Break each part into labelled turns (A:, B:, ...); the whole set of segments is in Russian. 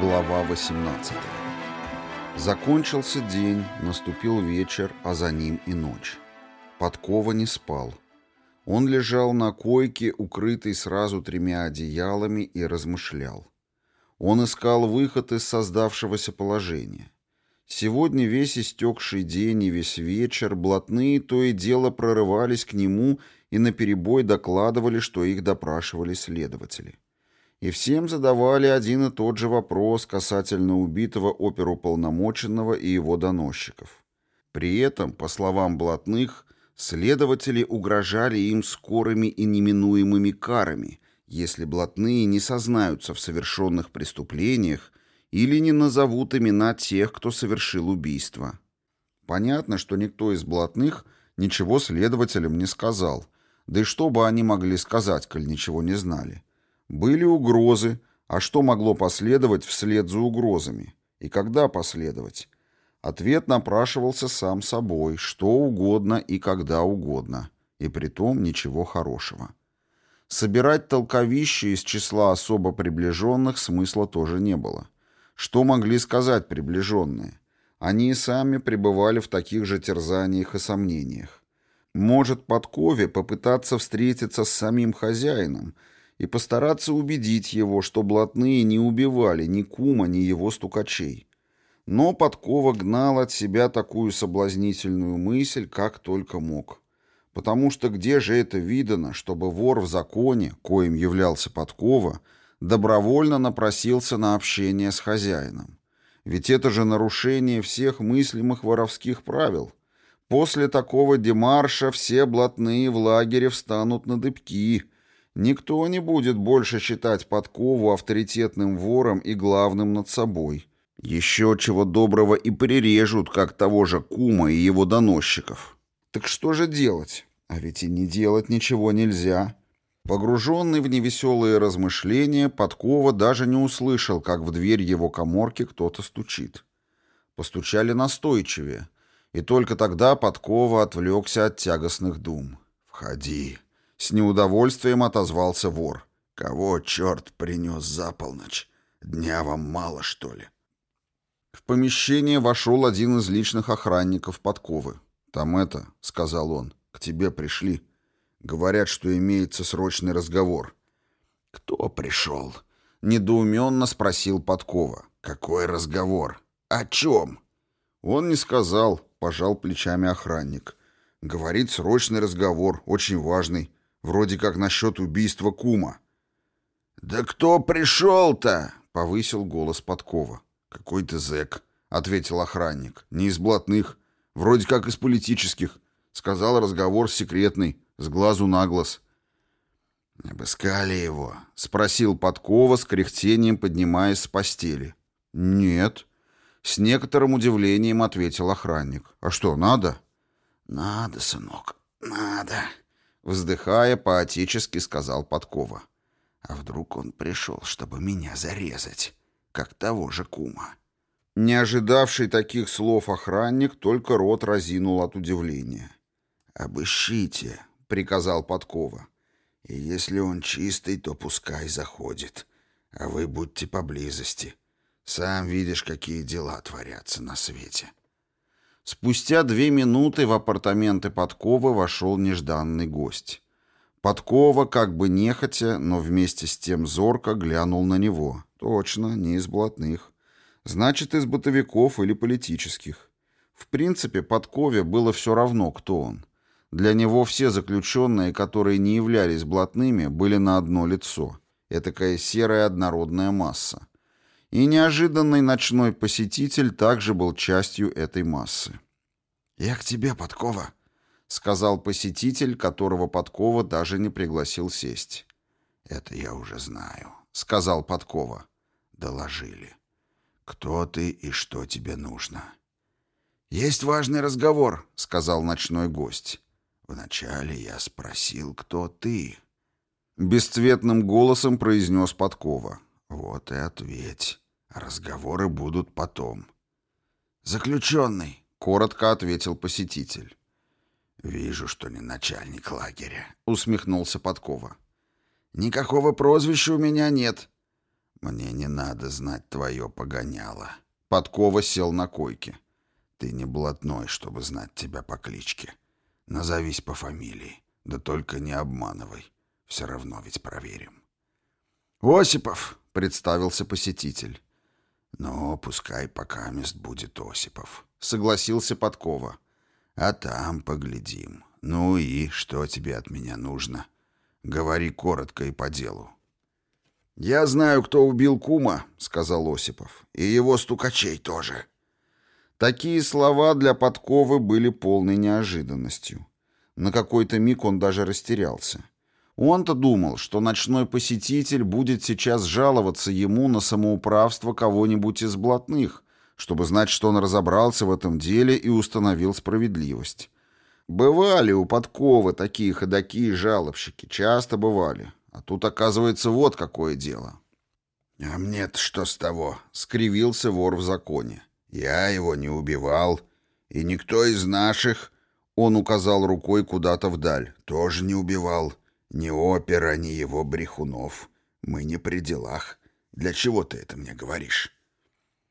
A: Глава 18 Закончился день, наступил вечер, а за ним и ночь. Подкова не спал. Он лежал на койке, укрытый сразу тремя одеялами, и размышлял. Он искал выход из создавшегося положения. Сегодня весь истекший день и весь вечер блатные то и дело прорывались к нему и наперебой докладывали, что их допрашивали следователи и всем задавали один и тот же вопрос касательно убитого оперуполномоченного и его доносчиков. При этом, по словам блатных, следователи угрожали им скорыми и неминуемыми карами, если блатные не сознаются в совершенных преступлениях или не назовут имена тех, кто совершил убийство. Понятно, что никто из блатных ничего следователям не сказал, да и что бы они могли сказать, коль ничего не знали. Были угрозы, а что могло последовать вслед за угрозами? И когда последовать? Ответ напрашивался сам собой, что угодно и когда угодно, и притом ничего хорошего. Собирать толковище из числа особо приближенных смысла тоже не было. Что могли сказать приближенные? Они и сами пребывали в таких же терзаниях и сомнениях. Может, подкове попытаться встретиться с самим хозяином – и постараться убедить его, что блатные не убивали ни кума, ни его стукачей. Но Подкова гнал от себя такую соблазнительную мысль, как только мог. Потому что где же это видано, чтобы вор в законе, коим являлся Подкова, добровольно напросился на общение с хозяином? Ведь это же нарушение всех мыслимых воровских правил. После такого демарша все блатные в лагере встанут на дыбки – Никто не будет больше считать подкову авторитетным вором и главным над собой. Еще чего доброго и прирежут, как того же кума и его доносчиков. Так что же делать? А ведь и не делать ничего нельзя. Погруженный в невеселые размышления, Подкова даже не услышал, как в дверь его коморки кто-то стучит. Постучали настойчивее, и только тогда Подкова отвлекся от тягостных дум. «Входи», с неудовольствием отозвался вор. «Кого черт принес за полночь? Дня вам мало, что ли?» В помещение вошел один из личных охранников подковы. «Там это», — сказал он, — «к тебе пришли. Говорят, что имеется срочный разговор». «Кто пришел?» — недоуменно спросил Подкова. «Какой разговор? О чем?» Он не сказал, пожал плечами охранник. «Говорит, срочный разговор, очень важный. Вроде как насчет убийства кума. «Да кто пришел-то?» — повысил голос Подкова. «Какой-то зэк», — ответил охранник. «Не из блатных, вроде как из политических. Сказал разговор секретный, с глазу на глаз». «Обыскали его?» — спросил Подкова с кряхтением, поднимаясь с постели. «Нет». С некоторым удивлением ответил охранник. «А что, надо?» «Надо, сынок, надо», Вздыхая, поотечески сказал Подкова. А вдруг он пришел, чтобы меня зарезать, как того же кума? Не ожидавший таких слов охранник только рот разинул от удивления. «Обыщите», — приказал Подкова. «И если он чистый, то пускай заходит. А вы будьте поблизости. Сам видишь, какие дела творятся на свете». Спустя две минуты в апартаменты Подковы вошел нежданный гость. Подкова, как бы нехотя, но вместе с тем зорко глянул на него. Точно, не из блатных. Значит, из бытовиков или политических. В принципе, Подкове было все равно, кто он. Для него все заключенные, которые не являлись блатными, были на одно лицо. Этакая серая однородная масса и неожиданный ночной посетитель также был частью этой массы. «Я к тебе, Подкова», — сказал посетитель, которого Подкова даже не пригласил сесть. «Это я уже знаю», — сказал Подкова. «Доложили. Кто ты и что тебе нужно?» «Есть важный разговор», — сказал ночной гость. «Вначале я спросил, кто ты». Бесцветным голосом произнес Подкова. «Вот и ответь. Разговоры будут потом. «Заключенный», — коротко ответил посетитель. «Вижу, что не начальник лагеря», — усмехнулся Подкова. «Никакого прозвища у меня нет». «Мне не надо знать твое погоняло». Подкова сел на койке. «Ты не блатной, чтобы знать тебя по кличке. Назовись по фамилии, да только не обманывай. Все равно ведь проверим».
B: «Осипов», — представился посетитель.
A: «Ну, пускай пока мест будет Осипов», — согласился Подкова. А там поглядим. Ну и что тебе от меня нужно? Говори коротко и по делу.
B: «Я знаю, кто убил кума», — сказал Осипов. «И его стукачей тоже». Такие слова для Подковы были полной неожиданностью. На какой-то миг он даже растерялся. Он-то думал, что ночной посетитель будет сейчас жаловаться ему на самоуправство кого-нибудь из блатных, чтобы знать, что он разобрался в этом деле и установил справедливость. Бывали у подковы такие ходоки жалобщики, часто бывали. А тут, оказывается, вот какое дело.
A: «А мне-то что с того?» — скривился вор в законе. «Я его не убивал, и никто из наших...» Он указал рукой куда-то вдаль. «Тоже не убивал. Ни опера, ни его брехунов. Мы не при делах. Для чего ты это мне говоришь?»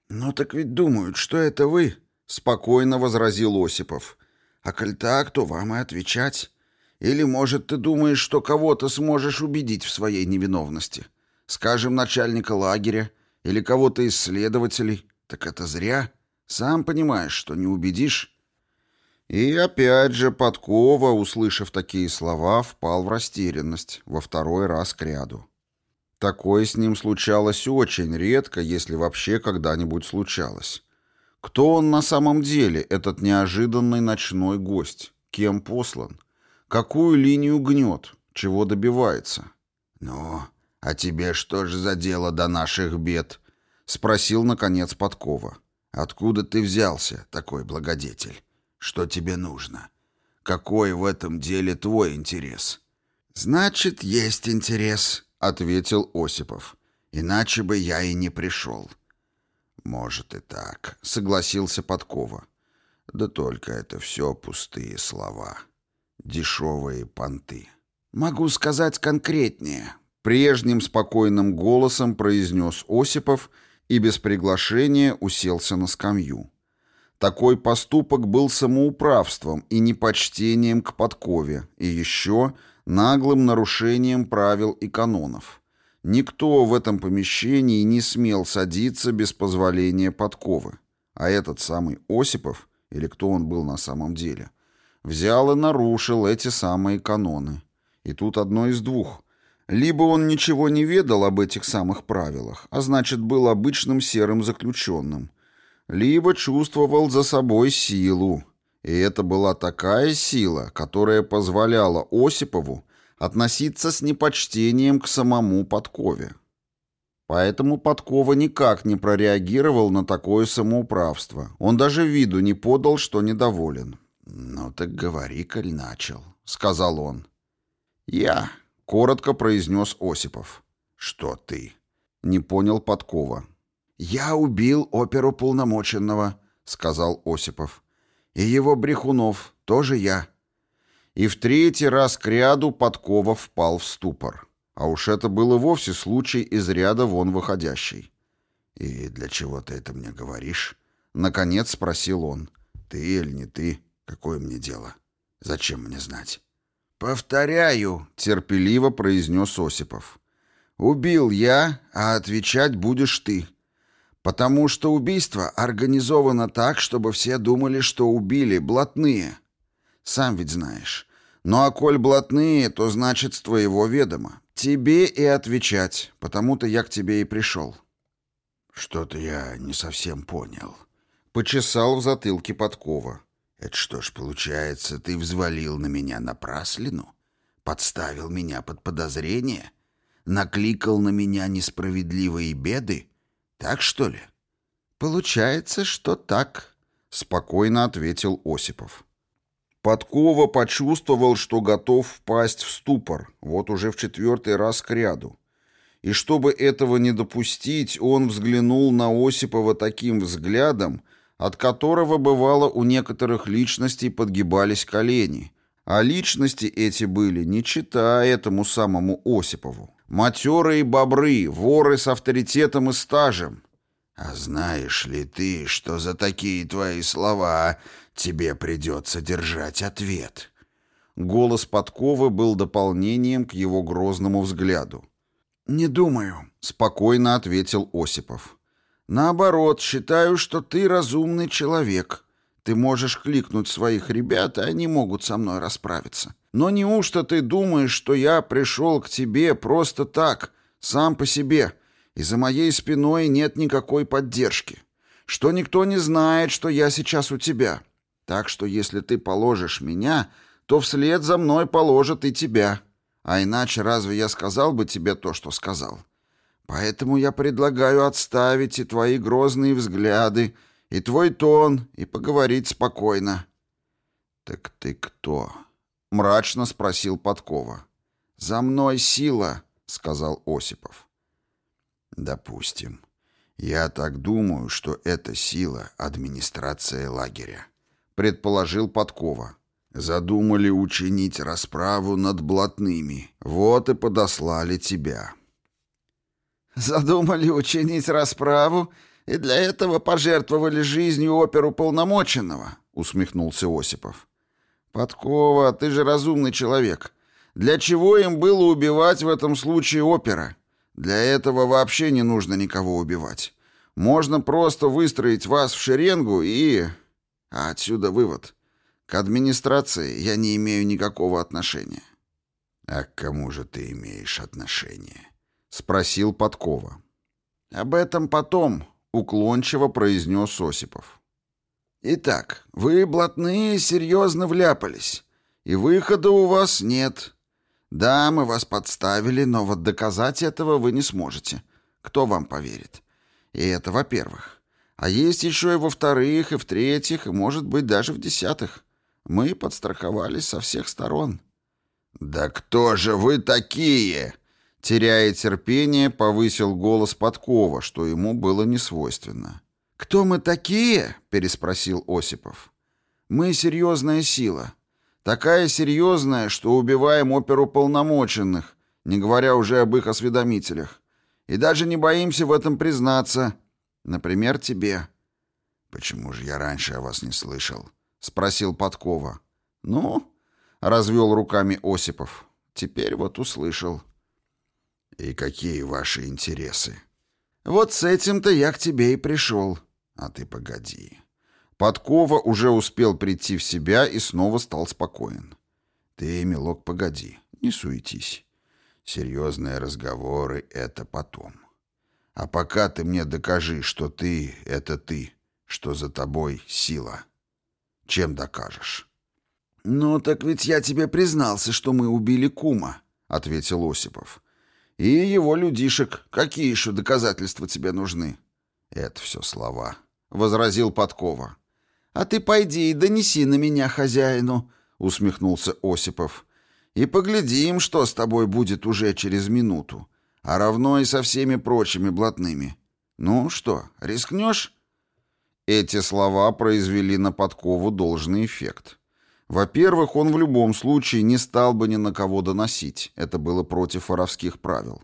B: «Ну так ведь думают, что это вы», — спокойно возразил Осипов. «А коль так, то вам и отвечать. Или, может, ты думаешь, что кого-то сможешь убедить в своей невиновности? Скажем, начальника лагеря или кого-то из следователей. Так это зря. Сам понимаешь, что не убедишь». И опять же Подкова, услышав такие слова, впал в растерянность во второй раз к ряду. Такое с ним случалось очень редко, если вообще когда-нибудь случалось. Кто он на самом деле, этот неожиданный ночной гость? Кем послан? Какую линию гнет? Чего добивается?
A: «Ну, а тебе что же за дело до наших бед?» — спросил, наконец, Подкова. «Откуда ты взялся, такой благодетель? Что тебе нужно? Какой в этом деле твой интерес?»
B: «Значит, есть интерес», ответил Осипов. «Иначе бы я и не пришел».
A: «Может и так», — согласился Подкова. «Да только это все пустые слова. Дешевые понты».
B: «Могу сказать конкретнее», — прежним спокойным голосом произнес Осипов и без приглашения уселся на скамью. Такой поступок был самоуправством и непочтением к подкове, и еще наглым нарушением правил и канонов. Никто в этом помещении не смел садиться без позволения подковы. А этот самый Осипов, или кто он был на самом деле, взял и нарушил эти самые каноны. И тут одно из двух. Либо он ничего не ведал об этих самых правилах, а значит был обычным серым заключенным, либо чувствовал за собой силу, и это была такая сила, которая позволяла Осипову относиться с непочтением к самому Подкове. Поэтому Подкова никак не прореагировал на такое самоуправство. Он даже виду не подал, что недоволен.
A: «Ну так говори, коль начал», — сказал он.
B: «Я», — коротко произнес Осипов.
A: «Что ты?»
B: — не понял Подкова. «Я убил оперуполномоченного», — сказал Осипов. И его Брехунов тоже я. И в третий раз к ряду Подкова впал в ступор. А уж это было вовсе случай из ряда вон выходящий.
A: «И для чего ты это мне говоришь?»
B: Наконец спросил он.
A: «Ты или не ты? Какое мне дело? Зачем мне знать?»
B: «Повторяю», — терпеливо произнес Осипов. «Убил я, а отвечать будешь ты. Потому что убийство организовано так, чтобы все думали, что убили блатные. Сам ведь знаешь. Ну а коль блатные, то значит с твоего ведома. Тебе и отвечать, потому-то я к тебе и пришел.
A: Что-то я не совсем понял.
B: Почесал в затылке подкова.
A: Это что ж получается, ты взвалил на меня напраслину? Подставил меня под подозрение? Накликал на меня несправедливые беды? Так что ли?
B: Получается, что так, спокойно ответил Осипов. Подкова почувствовал, что готов впасть в ступор, вот уже в четвертый раз к ряду. И чтобы этого не допустить, он взглянул на Осипова таким взглядом, от которого, бывало, у некоторых личностей подгибались колени,
A: А личности эти были, не читая этому самому Осипову. Матерые бобры, воры с авторитетом и стажем.
B: А знаешь ли ты, что за такие твои слова тебе придется держать ответ?»
A: Голос подковы был дополнением к его грозному взгляду.
B: «Не думаю», —
A: спокойно ответил Осипов.
B: «Наоборот, считаю, что ты разумный человек. Ты можешь кликнуть своих ребят, и они могут со мной расправиться. Но неужто ты думаешь, что я пришел к тебе просто так, сам по себе, и за моей спиной нет никакой поддержки? Что никто не знает, что я сейчас у тебя? Так что если ты положишь меня, то вслед за мной положат и тебя. А иначе разве я сказал бы тебе то, что сказал? Поэтому я предлагаю отставить и твои грозные взгляды, и твой тон, и поговорить спокойно».
A: «Так ты кто?» — мрачно спросил Подкова.
B: «За мной сила», — сказал Осипов.
A: «Допустим. Я так думаю, что это сила администрации лагеря», — предположил Подкова. «Задумали учинить расправу над блатными. Вот и подослали тебя».
B: «Задумали учинить расправу и для этого пожертвовали жизнью оперу полномоченного», — усмехнулся Осипов. «Подкова, ты же разумный человек. Для чего им было убивать в этом случае опера? Для этого вообще не нужно никого убивать. Можно просто выстроить вас в шеренгу и... А отсюда вывод. К администрации я не имею никакого отношения».
A: «А к кому же ты имеешь отношение?» — спросил Подкова.
B: «Об этом потом», уклончиво произнес Осипов. «Итак, вы, блатные, серьезно вляпались, и выхода у вас нет. Да, мы вас подставили, но вот доказать этого вы не сможете. Кто вам поверит? И это во-первых. А есть еще и во-вторых, и в-третьих, и, может быть, даже в десятых. Мы подстраховались со всех сторон».
A: «Да кто же вы такие?» Теряя терпение, повысил голос Подкова, что ему было несвойственно.
B: «Кто мы такие?» — переспросил Осипов. «Мы серьезная сила. Такая серьезная, что убиваем оперу полномоченных, не говоря уже об их осведомителях. И даже не боимся в этом признаться. Например, тебе».
A: «Почему же я раньше о вас не слышал?» — спросил Подкова.
B: «Ну?» — развел руками Осипов. «Теперь вот услышал».
A: «И какие ваши интересы?»
B: «Вот с этим-то я к тебе и пришел».
A: «А ты погоди».
B: Подкова уже успел прийти в себя и снова стал спокоен.
A: «Ты, милок, погоди, не суетись. Серьезные разговоры — это потом. А пока ты мне докажи, что ты — это ты, что за тобой сила. Чем докажешь?»
B: «Ну, так ведь я тебе признался, что мы убили кума», — ответил Осипов. И его людишек. Какие еще доказательства тебе нужны?
A: Это все слова, —
B: возразил Подкова. А ты пойди и донеси на меня хозяину, — усмехнулся Осипов. И поглядим, что с тобой будет уже через минуту. А равно и со всеми прочими блатными. Ну что, рискнешь?
A: Эти слова произвели на Подкову должный эффект. Во-первых, он в любом случае не стал бы ни на кого доносить, это было против воровских правил.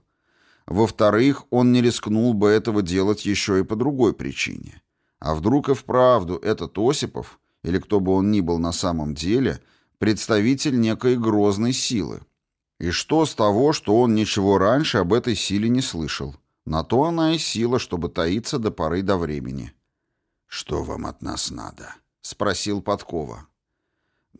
A: Во-вторых, он не рискнул бы этого делать еще и по другой причине. А вдруг и вправду этот Осипов, или кто бы он ни был на самом деле, представитель некой грозной силы? И что с того, что он ничего раньше об этой силе не слышал? На то она и сила, чтобы таиться до поры до времени.
B: «Что вам от нас надо?» — спросил Подкова.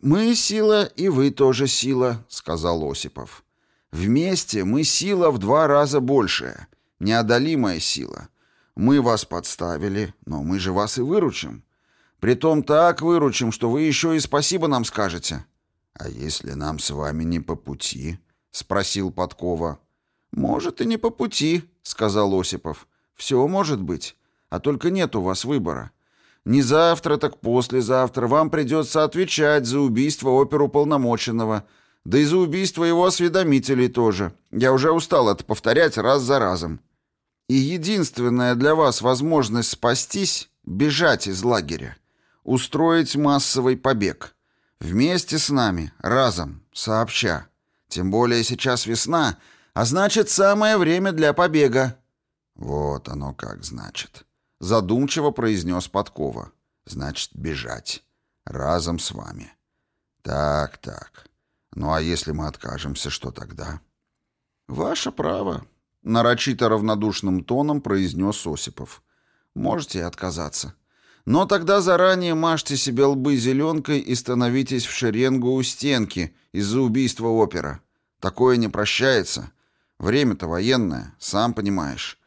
B: «Мы сила, и вы тоже сила», — сказал Осипов. «Вместе мы сила в два раза большая, неодолимая сила. Мы вас подставили, но мы же вас и выручим. Притом так выручим, что вы еще и спасибо нам скажете».
A: «А если нам с вами не по пути?» — спросил Подкова.
B: «Может, и не по пути», — сказал Осипов. «Все может быть, а только нет у вас выбора. Не завтра, так послезавтра вам придется отвечать за убийство оперуполномоченного, да и за убийство его осведомителей тоже. Я уже устал это повторять раз за разом. И единственная для вас возможность спастись — бежать из лагеря, устроить массовый побег. Вместе с нами, разом, сообща. Тем более сейчас весна, а значит, самое время для побега». «Вот оно как значит», — задумчиво произнес Подкова. «Значит, бежать. Разом с вами. Так, так. Ну а если мы откажемся, что тогда?» «Ваше право», — нарочито равнодушным тоном произнес Осипов. «Можете отказаться. Но тогда заранее мажьте себе лбы зеленкой и становитесь в шеренгу у стенки из-за убийства опера. Такое не прощается. Время-то военное, сам понимаешь.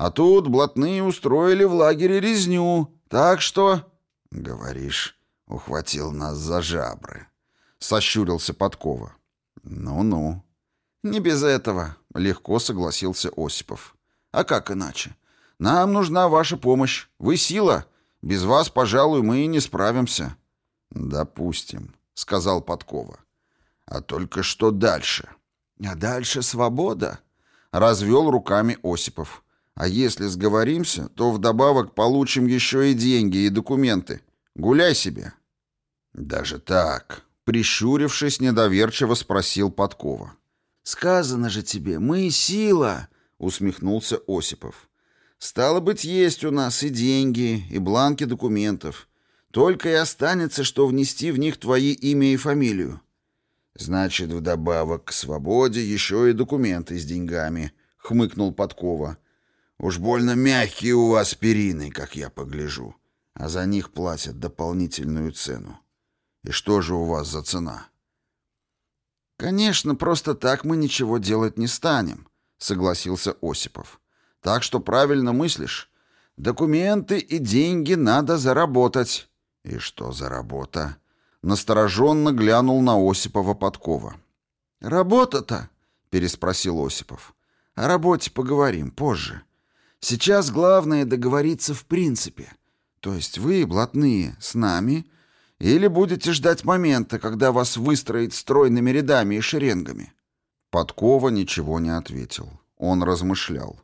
B: А тут блатные устроили в лагере резню, так что...» «Говоришь, ухватил нас за жабры», — сощурился Подкова. «Ну-ну». «Не без этого», — легко согласился Осипов. «А как иначе? Нам нужна ваша помощь. Вы сила. Без вас, пожалуй, мы и не справимся».
A: «Допустим», — сказал Подкова. «А только что дальше?»
B: «А дальше свобода», — развел руками Осипов. «А если сговоримся, то вдобавок получим еще и деньги, и документы. Гуляй себе».
A: «Даже так?» — прищурившись, недоверчиво спросил Подкова.
B: «Сказано же тебе, мы сила!» — усмехнулся Осипов. Стало быть, есть у нас и деньги, и бланки документов. Только и останется, что внести в них твои имя и фамилию. Значит, вдобавок к свободе еще и документы с деньгами, — хмыкнул Подкова. Уж больно мягкие у вас перины, как я погляжу. А за них платят дополнительную цену. И что же у вас за цена? Конечно, просто так мы ничего делать не станем, — согласился Осипов. Так что правильно мыслишь. Документы и деньги надо заработать. И что за работа? Настороженно глянул на Осипова Подкова. Работа-то? Переспросил Осипов. О работе поговорим позже. Сейчас главное договориться в принципе. То есть вы, блатные, с нами, или будете ждать момента, когда вас выстроят стройными рядами и шеренгами?
A: Подкова ничего не ответил. Он размышлял.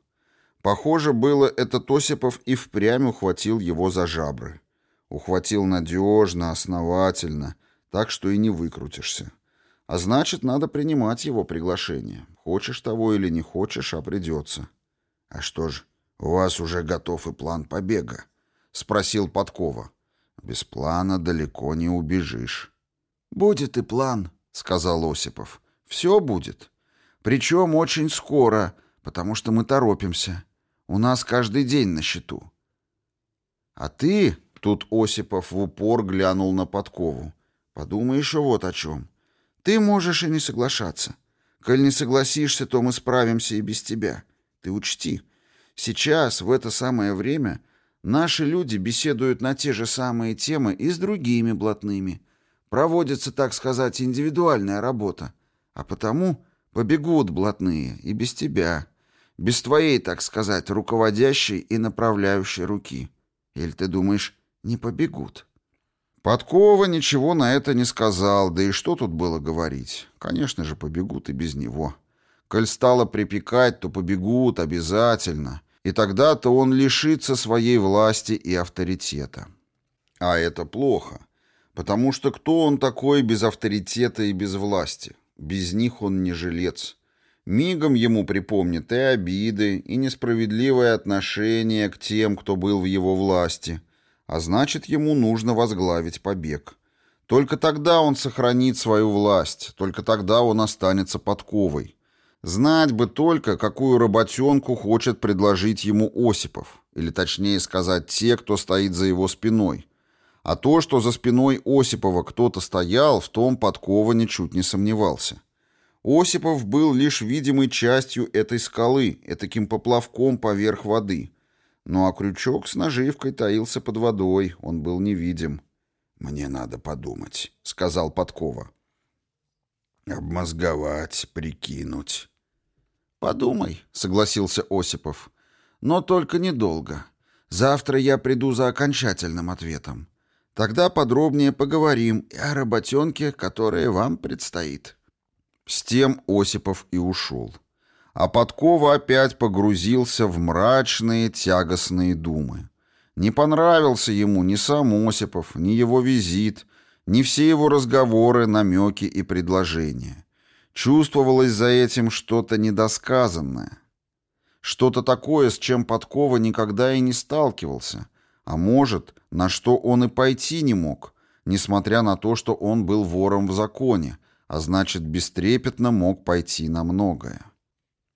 A: Похоже было, этот Осипов и впрямь ухватил его за жабры. Ухватил надежно, основательно, так что и не выкрутишься. А значит, надо принимать его приглашение. Хочешь того или не хочешь, а придется. — А что ж, у вас уже готов и план побега? — спросил Подкова. — Без плана далеко не убежишь.
B: — Будет и план, — сказал Осипов. — Все будет. Причем очень скоро, потому что мы торопимся. У нас каждый день на счету. А ты, тут Осипов в упор глянул на подкову, подумай еще вот о чем. Ты можешь и не соглашаться. Коль не согласишься, то мы справимся и без тебя. Ты учти, сейчас, в это самое время, наши люди беседуют на те же самые темы и с другими блатными. Проводится, так сказать, индивидуальная работа. А потому побегут блатные и без тебя. Без твоей, так сказать, руководящей и направляющей руки. Или ты думаешь, не побегут?»
A: Подкова ничего на это не сказал, да и что тут было говорить? Конечно же, побегут и без него. Коль стало припекать, то побегут обязательно, и тогда-то он лишится своей власти и авторитета. А это плохо, потому что кто он такой без авторитета и без власти? Без них он не жилец. Мигом ему припомнит и обиды, и несправедливое отношение к тем, кто был в его власти, а значит, ему нужно возглавить побег. Только тогда он сохранит свою власть, только тогда он останется подковой. Знать бы только, какую работенку хочет предложить ему Осипов, или точнее сказать, те, кто стоит за его спиной. А то, что за спиной Осипова кто-то стоял, в том Подкова ничуть не сомневался. Осипов был лишь видимой частью этой скалы, этаким поплавком поверх воды. Ну а крючок с наживкой таился под водой, он был невидим. «Мне надо подумать», — сказал Подкова. «Обмозговать, прикинуть».
B: «Подумай», — согласился Осипов. «Но только недолго. Завтра я приду за окончательным ответом. Тогда подробнее поговорим и о работенке, которая вам предстоит».
A: С тем Осипов и ушел. А Подкова опять погрузился в мрачные тягостные думы. Не понравился ему ни сам Осипов, ни его визит, ни все его разговоры, намеки и предложения. Чувствовалось за этим что-то недосказанное. Что-то такое, с чем Подкова никогда и не сталкивался. А может, на что он и пойти не мог, несмотря на то, что он был вором в законе, а значит, бестрепетно мог пойти на многое.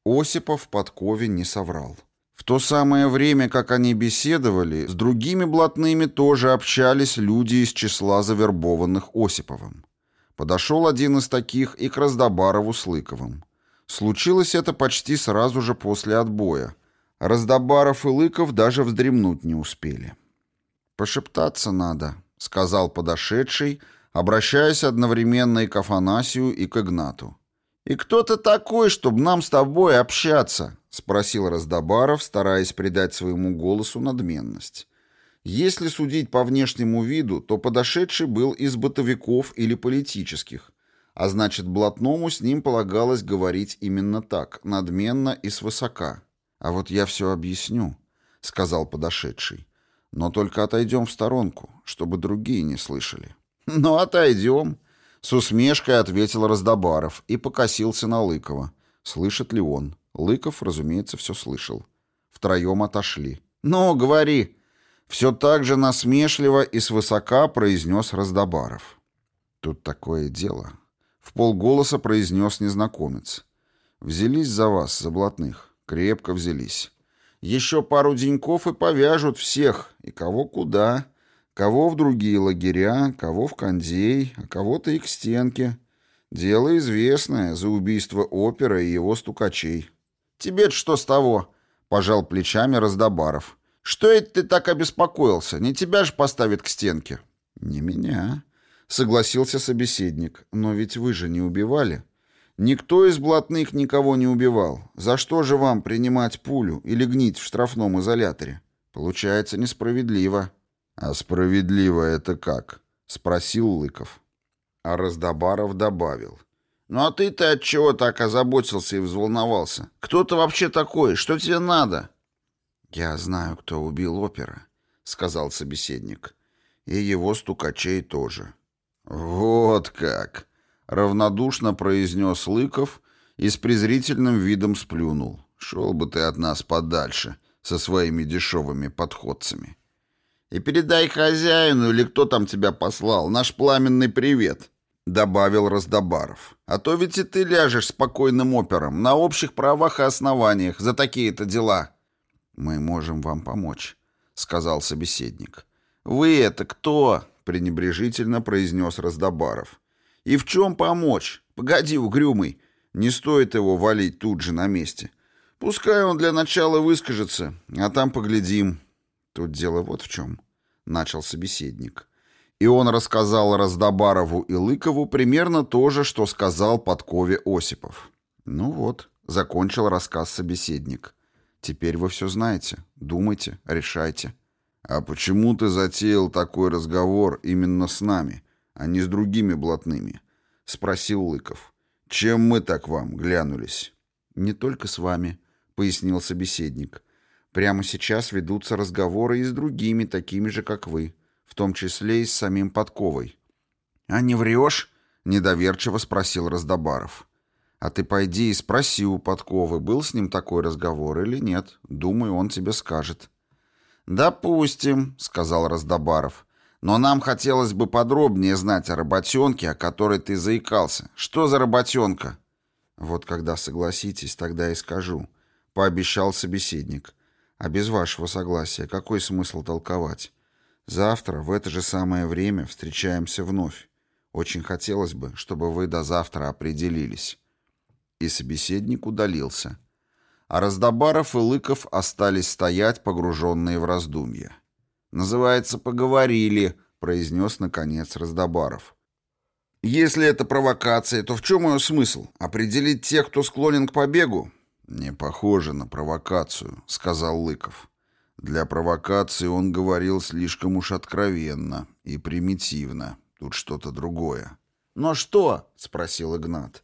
A: Осипов Подкове не соврал. В то самое время, как они беседовали, с другими блатными тоже общались люди из числа завербованных Осиповым. Подошел один из таких и к Раздобарову с Лыковым. Случилось это почти сразу же после отбоя. Раздобаров и Лыков даже вздремнуть не успели. «Пошептаться надо», — сказал подошедший, обращаясь одновременно и к Афанасию, и к Игнату. «И кто ты такой, чтобы нам с тобой общаться?» — спросил Раздобаров, стараясь придать своему голосу надменность. Если судить по внешнему виду, то подошедший был из бытовиков или политических, а значит, блатному с ним полагалось говорить именно так, надменно и свысока. «А вот я все объясню», — сказал подошедший. «Но только отойдем в сторонку, чтобы другие не слышали». «Ну, отойдем», — с усмешкой ответил Раздобаров и покосился на Лыкова. Слышит ли он? Лыков, разумеется, все слышал. Втроем отошли. «Ну, говори», все так же насмешливо и свысока произнес Раздобаров. «Тут такое дело», — в полголоса произнес незнакомец. «Взялись за вас, за блатных, крепко взялись. Еще пару деньков и повяжут всех, и кого куда, кого в другие лагеря, кого в кондей, а кого-то и к стенке. Дело известное за убийство опера и его стукачей». «Тебе-то что с того?» — пожал плечами Раздобаров. Что это ты так обеспокоился? Не тебя же поставят к стенке. Не меня, согласился собеседник. Но ведь вы же не убивали. Никто из блатных никого не убивал. За что же вам принимать пулю или гнить в штрафном изоляторе? Получается несправедливо. А справедливо это как? спросил Лыков. А Раздобаров добавил: «Ну а ты-то от чего так озаботился и взволновался? Кто ты вообще такой? Что тебе надо?» «Я знаю, кто убил опера», — сказал собеседник. «И его стукачей тоже». «Вот как!» — равнодушно произнес Лыков и с презрительным видом сплюнул. «Шел бы ты от нас подальше со своими дешевыми подходцами». «И передай хозяину или кто там тебя послал, наш пламенный привет», — добавил Раздобаров. «А то ведь и ты ляжешь спокойным опером на общих правах и основаниях за такие-то дела». «Мы можем вам помочь», — сказал собеседник. «Вы это кто?» — пренебрежительно произнес Раздобаров. «И в чем помочь? Погоди, угрюмый. Не стоит его валить тут же на месте. Пускай он для начала выскажется, а там поглядим». «Тут дело вот в чем», — начал собеседник. И он рассказал Раздобарову и Лыкову примерно то же, что сказал Подкове Осипов. «Ну вот», — закончил рассказ собеседник. Теперь вы все знаете. Думайте, решайте. А почему ты затеял такой разговор именно с нами, а не с другими блатными? Спросил Лыков. Чем мы так вам глянулись? Не только с вами, пояснил собеседник. Прямо сейчас ведутся разговоры и с другими, такими же, как вы, в том числе и с самим Подковой. «А не врешь?» — недоверчиво спросил Раздобаров. А ты пойди и спроси у Подковы, был с ним такой разговор или нет. Думаю, он тебе скажет. «Допустим», — сказал Раздобаров. «Но нам хотелось бы подробнее знать о работенке, о которой ты заикался. Что за работенка?» «Вот когда согласитесь, тогда и скажу», — пообещал собеседник. «А без вашего согласия какой смысл толковать? Завтра в это же самое время встречаемся вновь. Очень хотелось бы, чтобы вы до завтра определились» и собеседник удалился. А Раздобаров и Лыков остались стоять, погруженные в раздумья. «Называется, поговорили», — произнес, наконец, Раздобаров. «Если это провокация, то в чем ее смысл? Определить тех, кто склонен к побегу?» «Не похоже на провокацию», — сказал Лыков. Для провокации он говорил слишком уж откровенно и примитивно. Тут что-то другое. «Но что?» — спросил Игнат.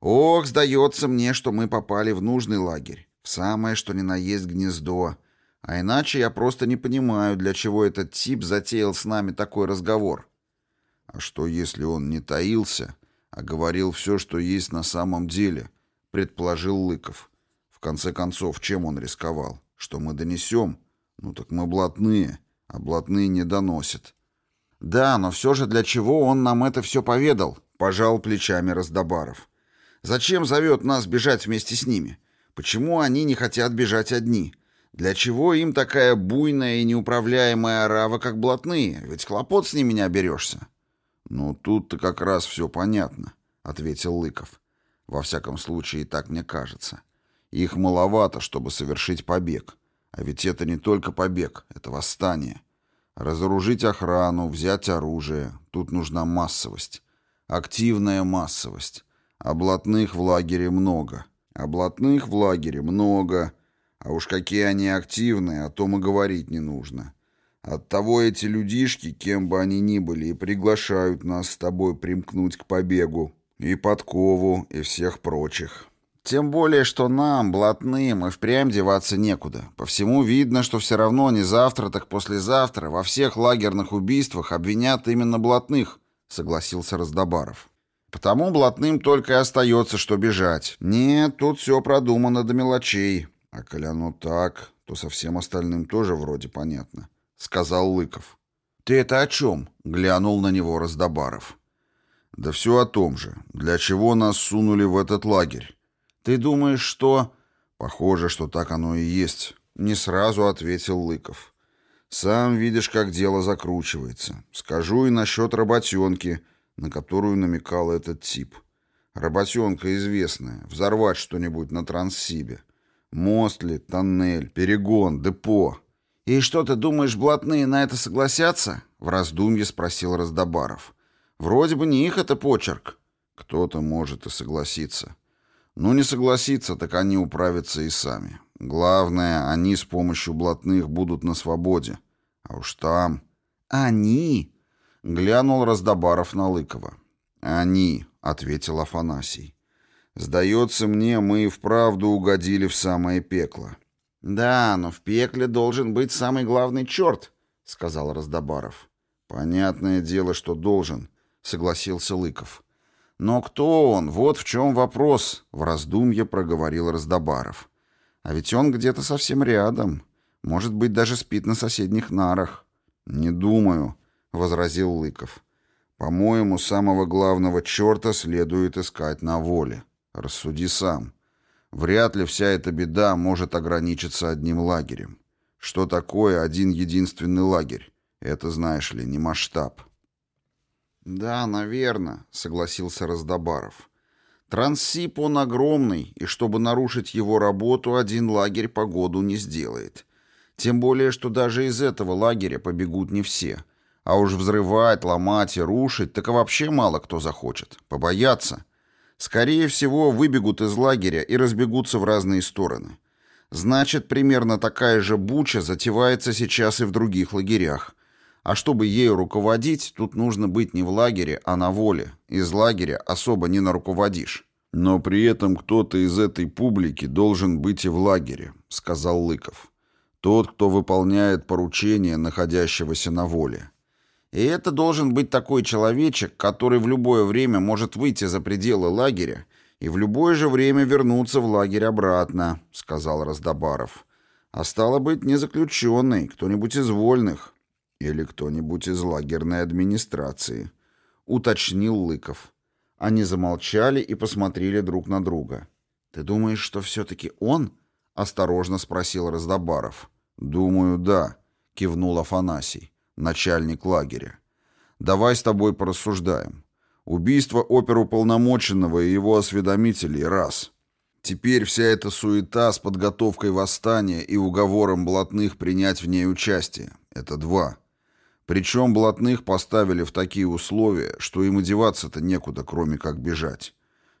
A: Ох, сдается мне, что мы попали в нужный лагерь, в самое что ни на есть гнездо. А иначе я просто не понимаю, для чего этот тип затеял с нами такой разговор.
B: А что, если он не таился, а говорил все, что есть на самом деле, предположил Лыков. Конце концов, чем он рисковал? Что мы донесем? Ну так мы блатные, а блатные не доносят.
A: Да, но все же для чего он нам это все поведал? Пожал плечами Раздобаров. Зачем зовет нас бежать вместе с ними? Почему они не хотят бежать одни? Для чего им такая буйная и неуправляемая орава, как блатные? Ведь хлопот с ними не оберешься.
B: «Ну, тут-то как раз все понятно», — ответил Лыков. «Во всяком случае, так мне кажется. Их маловато, чтобы совершить побег. А ведь это не только побег, это восстание. Разоружить охрану, взять оружие. Тут нужна массовость. Активная массовость. А блатных в лагере много. А блатных в лагере много. А уж какие они активные, о том и говорить не нужно. Оттого эти людишки, кем бы они ни были, и приглашают нас с тобой примкнуть к побегу. И подкову, и всех прочих.
A: Тем более, что нам, блатным, и впрямь деваться некуда. По всему видно, что все равно не завтра, так послезавтра во всех лагерных убийствах обвинят именно блатных, согласился Раздобаров. Потому блатным только и остается, что бежать. Нет, тут все продумано до мелочей.
B: А коли оно так, то со всем остальным тоже вроде понятно, сказал Лыков.
A: Ты это о чем? глянул на него Раздобаров.
B: Да все о том же. Для чего нас сунули в этот лагерь?
A: Ты думаешь, что...
B: Похоже, что так оно и есть. Не сразу ответил Лыков. Сам видишь, как дело закручивается. Скажу и насчет работенки, на которую намекал этот тип. Работенка известная. Взорвать что-нибудь на Транссибе. Мост ли, тоннель, перегон, депо.
A: «И что ты думаешь, блатные на это согласятся?» — в раздумье спросил Раздобаров. «Вроде бы не их это почерк».
B: «Кто-то может и согласиться. Ну, не согласиться, так они управятся и сами. Главное, они с помощью блатных будут на свободе. А уж там...»
A: «Они?»
B: — глянул Раздобаров на Лыкова. «Они», — ответил Афанасий. Сдается мне, мы и вправду угодили в самое пекло.
A: Да, но в пекле должен быть самый главный черт, сказал Раздобаров.
B: Понятное дело, что должен, согласился Лыков.
A: Но кто он? Вот в чем вопрос, в раздумье проговорил Раздобаров. А ведь он где-то совсем рядом. Может быть, даже спит на соседних нарах.
B: Не думаю, возразил Лыков. По-моему, самого главного черта следует искать на воле. Рассуди сам. Вряд ли вся эта беда может ограничиться одним лагерем. Что такое один единственный лагерь? Это, знаешь ли, не масштаб.
A: Да, наверное, согласился Раздобаров. Транссип он огромный, и чтобы нарушить его работу, один лагерь погоду не сделает. Тем более, что даже из этого лагеря побегут не все. А уж взрывать, ломать и рушить, так вообще мало кто захочет. Побоятся. Скорее всего, выбегут из лагеря и разбегутся в разные стороны. Значит, примерно такая же буча затевается сейчас и в других лагерях. А чтобы ею руководить, тут нужно быть не в лагере, а на воле. Из лагеря особо не наруководишь.
B: «Но при этом кто-то из этой публики должен быть и в лагере», — сказал Лыков. «Тот, кто выполняет поручение находящегося на воле.
A: И это должен быть такой человечек, который в любое время может выйти за пределы лагеря и в любое же время вернуться в лагерь обратно», — сказал Раздобаров. «А стало быть, не заключенный, кто-нибудь из вольных или кто-нибудь из лагерной администрации», — уточнил Лыков. Они замолчали и посмотрели друг на друга. «Ты думаешь, что все-таки он?» — осторожно спросил Раздобаров.
B: «Думаю, да», — кивнул Афанасий начальник лагеря. Давай с тобой порассуждаем. Убийство оперуполномоченного и его осведомителей – раз. Теперь вся эта суета с подготовкой восстания и уговором блатных принять в ней участие – это два. Причем блатных поставили в такие условия, что им одеваться-то некуда, кроме как бежать.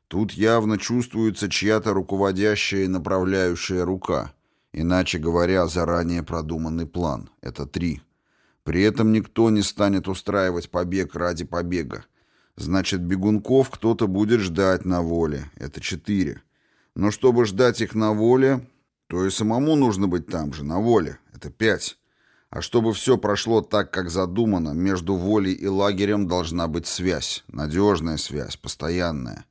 B: Тут явно чувствуется чья-то руководящая и направляющая рука. Иначе говоря, заранее продуманный план. Это три. При этом никто не станет устраивать побег ради побега. Значит, бегунков кто-то будет ждать на воле. Это четыре. Но чтобы ждать их на воле, то и самому нужно быть там же, на воле. Это пять.
A: А чтобы все прошло так, как задумано, между волей и лагерем должна быть связь, надежная связь, постоянная.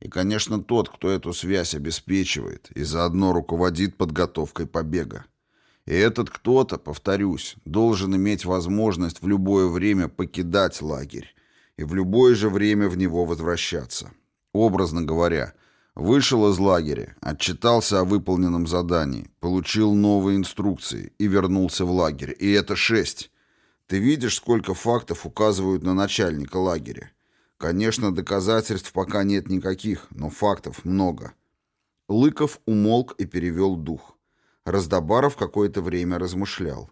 A: И, конечно, тот, кто эту связь обеспечивает и заодно руководит подготовкой побега. И этот кто-то, повторюсь, должен иметь возможность в любое время покидать лагерь и в любое же время в него возвращаться. Образно говоря, Вышел из лагеря, отчитался о выполненном задании, получил новые инструкции и вернулся в лагерь. И это шесть. Ты видишь, сколько фактов указывают на начальника лагеря. Конечно, доказательств пока нет никаких, но фактов много. Лыков умолк и перевел дух. Раздобаров какое-то время размышлял.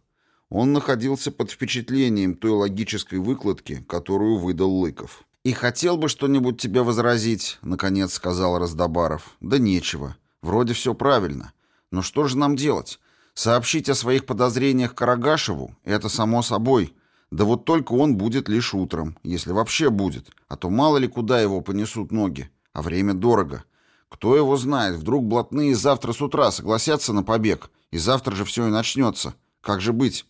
A: Он находился под впечатлением той логической выкладки, которую выдал Лыков. «И хотел бы что-нибудь тебе возразить», — наконец сказал Раздобаров. «Да нечего. Вроде все правильно. Но что же нам делать? Сообщить о своих подозрениях Карагашеву — это само собой. Да вот только он будет лишь утром, если вообще будет. А то мало ли куда его понесут ноги. А время дорого. Кто его знает, вдруг блатные завтра с утра согласятся на побег, и завтра же все и начнется. Как же быть?»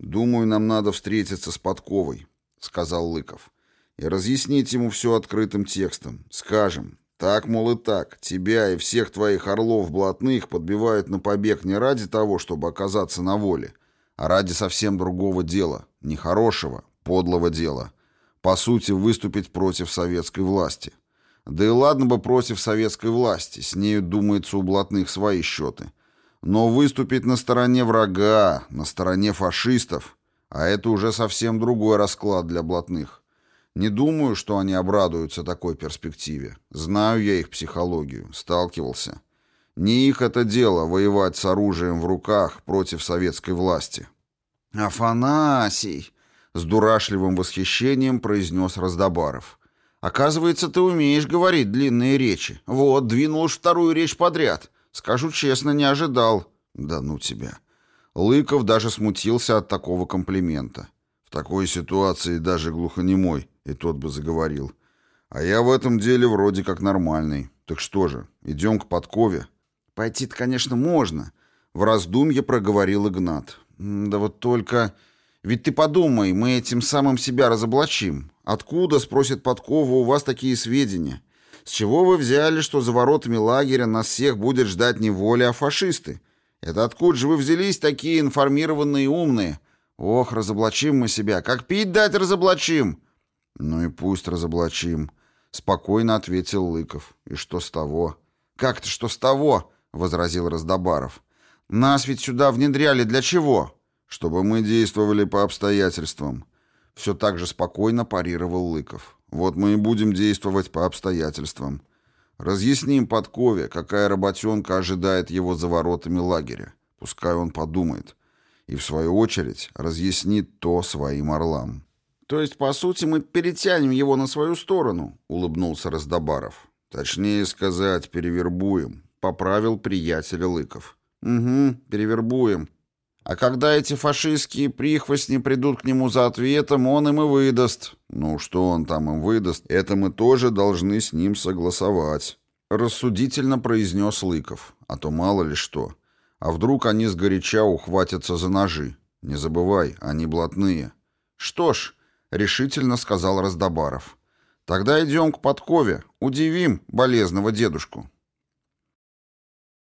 A: «Думаю, нам надо встретиться с Подковой», — сказал Лыков и разъяснить ему все открытым текстом. Скажем, так, мол, и так, тебя и всех твоих орлов блатных подбивают на побег не ради того, чтобы оказаться на воле, а ради совсем другого дела, нехорошего, подлого дела. По сути, выступить против советской власти. Да и ладно бы против советской власти, с нею, думается, у блатных свои счеты. Но выступить на стороне врага, на стороне фашистов, а это уже совсем другой расклад для блатных. Не думаю, что они обрадуются такой перспективе. Знаю я их психологию, сталкивался. Не их это дело воевать с оружием в руках против советской власти. «Афанасий!» — с дурашливым восхищением произнес Раздобаров. «Оказывается, ты умеешь говорить длинные речи. Вот, двинул уж вторую речь подряд. Скажу честно, не ожидал». «Да ну тебя!» Лыков даже смутился от такого комплимента. Такой ситуации даже глухонемой и тот бы заговорил. А я в этом деле вроде как нормальный. Так что же, идем к подкове? Пойти-то, конечно, можно. В раздумье проговорил Игнат. Да вот только... Ведь ты подумай, мы этим самым себя разоблачим. Откуда, спросит подкова, у вас такие сведения? С чего вы взяли, что за воротами лагеря нас всех будет ждать не воля, а фашисты? Это откуда же вы взялись такие информированные и умные? Ох, разоблачим мы себя. Как пить дать разоблачим? «Ну и пусть разоблачим», — спокойно ответил Лыков. «И что с того?» «Как-то что с того?» — возразил Раздобаров. «Нас ведь сюда внедряли для чего?» «Чтобы мы действовали по обстоятельствам». Все так же спокойно парировал Лыков. «Вот мы и будем действовать по обстоятельствам. Разъясним Подкове, какая работенка ожидает его за воротами лагеря. Пускай он подумает. И, в свою очередь, разъяснит то своим орлам». «То есть, по сути, мы перетянем его на свою сторону», — улыбнулся Раздобаров. «Точнее сказать, перевербуем», — поправил приятеля Лыков. «Угу, перевербуем. А когда эти фашистские прихвостни придут к нему за ответом, он им и выдаст. Ну, что он там им выдаст, это мы тоже должны с ним согласовать», — рассудительно произнес Лыков. «А то мало ли что. А вдруг они сгоряча ухватятся за ножи? Не забывай, они блатные». «Что ж», решительно сказал Раздобаров. Тогда идем к подкове, удивим болезного дедушку.